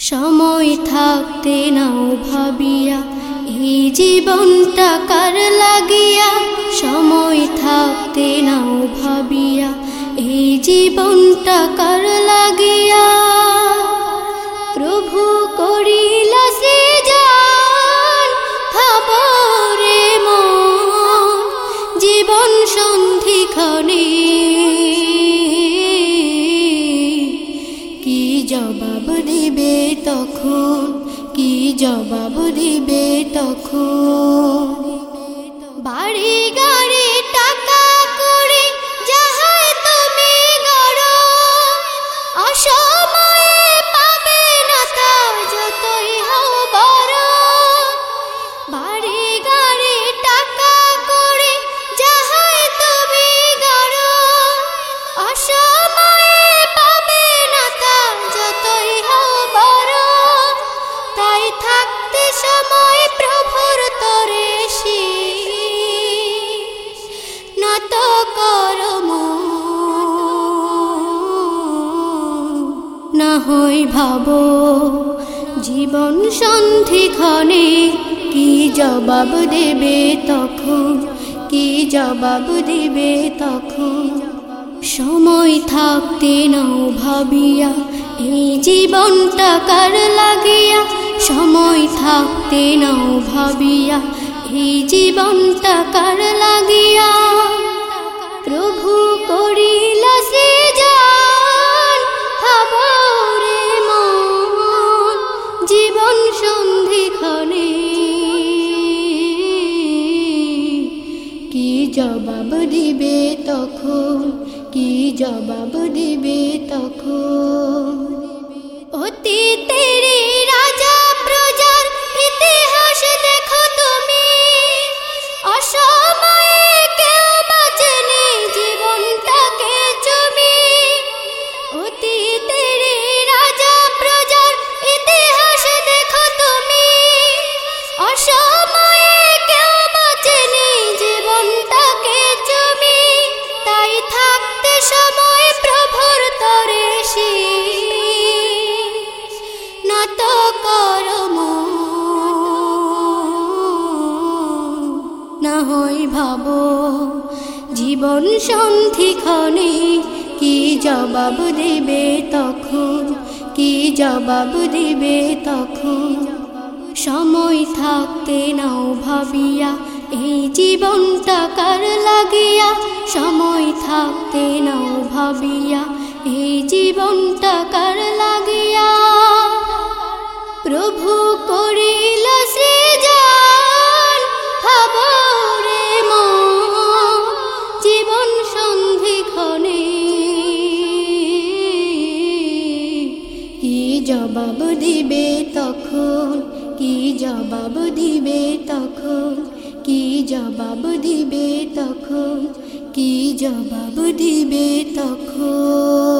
সময় থাকতে নাও ভাবিয়া, এই জীবনটা কার লাগিয়া? সময় থাকতে নাও ভাবিয়া, এই জীবনটা কার লাগিয়া? প্রভু করিল সৃজন, ভাবরে মন, জীবন সন্ধিক্ষণে দিবে তখন? কি জবাব দিবে তখন? বাড়ি গাড়ি হই ভাব, জীবন সন্ধিক্ষণে কি জবাব দেবে তখন? কি জবাব দেবে তখন? সময় থাকতে নাও ভাবিয়া, এই জীবনটা কার লাগিয়া? সময় থাকতে নাও ভাবিয়া, এই জীবনটা কার লাগিয়া? জবাব দিবে তখন? কি জবাব দিবে তখন? অতীতের রাজা প্রজার ইতিহাস দেখো তুমি। অসময়ে ভাব। জীবন সন্ধিক্ষণে কি জবাব দেবে তখন? কি জবাব দেবে তখন? সময় থাকতে নাও ভাবিয়া, এই জীবনটা কার লাগিয়া? সময় থাকতে নাও ভাবিয়া, এই জীবনটা কার লাগিয়া? প্রভু করিল জবাব দিবে তখন? কি জবাব দিবে তখন? কি জবাব দিবে তখন? কি জবাব দিবে তখন?